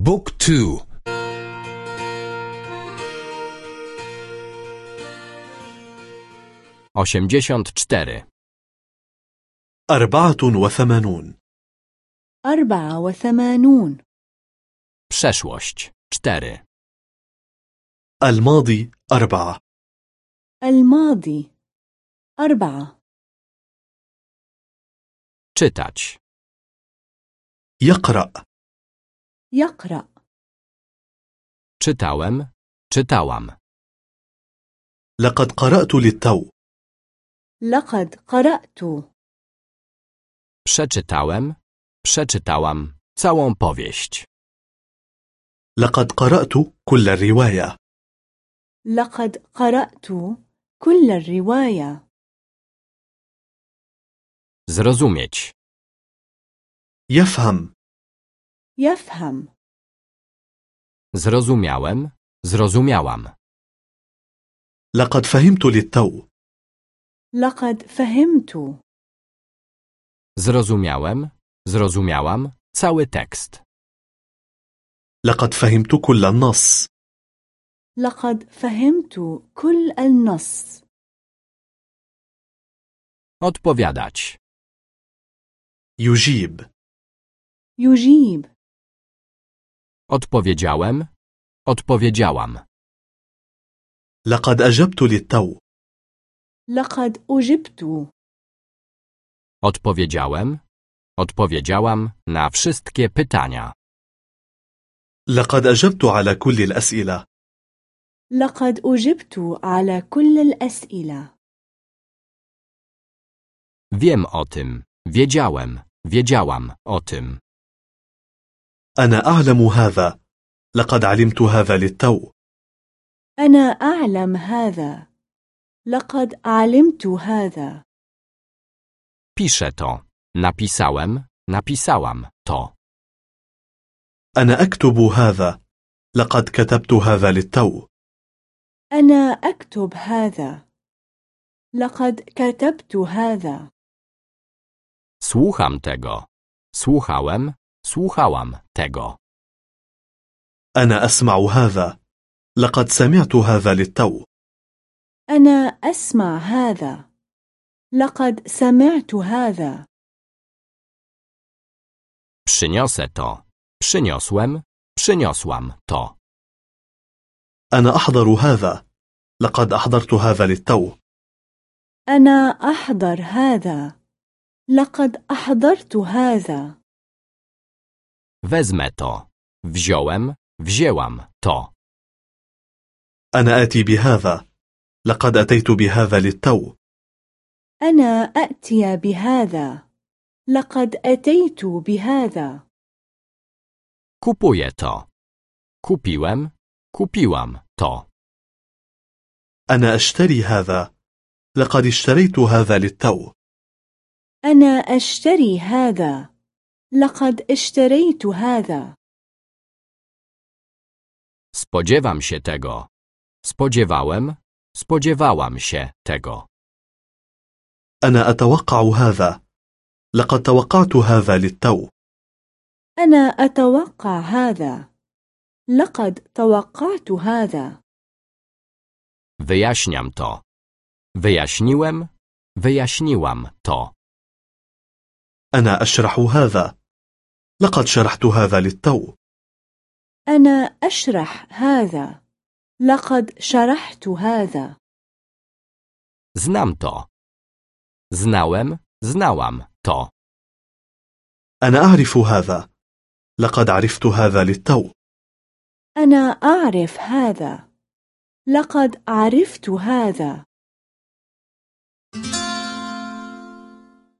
بوك تو osiemdziesiąt cztery, أربعة وثمانون أربعة وثمانون przeszłość cztery, الماضي أربعة الماضي أربعة czytać, يقرأ يقرأ czytałem, czytałam, لقد قرأت للتو لقد قرأت przeczytałem, przeczytałam całą powieść, لقد قرأت كل الرواية لقد قرأت كل الرواية zrozumieć, يفهم يفهم zrozumiałem, zrozumiałam, لقد فهمت للتو لقد فهمت zrozumiałem, zrozumiałam cały tekst, لقد فهمت كل النص لقد فهمت كل النص odpowiadać, يجيب يجيب odpowiedziałem, odpowiedziałam, لقد أجبت للتو لقد أجبت odpowiedziałem, odpowiedziałam na wszystkie pytania, لقد أجبت على كل الأسئلة لقد أجبت على كل الأسئلة wiem o tym, wiedziałem, wiedziałam o tym. أنا أعلم هذا. لقد علمت هذا للتو. أنا أعلم هذا. لقد علمت هذا. Piszę to. Napisałem, napisałam to. أنا أكتب هذا. لقد كتبت هذا للتو. أنا أكتب هذا. لقد كتبت هذا. Słucham tego. Słuchałem, słuchałam tego. أنا أسمع هذا. لقد سمعت هذا للتو. أنا أسمع هذا. لقد سمعت هذا. Przyniosę to. Przyniosłem, przyniosłam to. أنا أحضر هذا. لقد أحضرت هذا للتو. أنا أحضر هذا. لقد أحضرت هذا. Wezmę to. Wziąłem, wzięłam to. أنا آتي بهذا لقد أتيت بهذا للتو أنا أأتي بهذا لقد أتيت بهذا Kupuję to. Kupiłem, kupiłam to. أنا أشتري هذا لقد اشتريت هذا للتو أنا أشتري هذا لقد اشتريت هذا Spodziewam się tego. Spodziewałem, spodziewałam się tego. أنا أتوقع هذا لقد توقعت هذا للتو أنا أتوقع هذا لقد توقعت هذا Wyjaśniam to. Wyjaśniłem, wyjaśniłam to. أنا أشرح هذا لقد شرحت هذا للتو. أنا أشرح هذا. لقد شرحت هذا. Znam to. Znałem, znałam to. أنا أعرف هذا. لقد عرفت هذا للتو. أنا أعرف هذا. لقد عرفت هذا.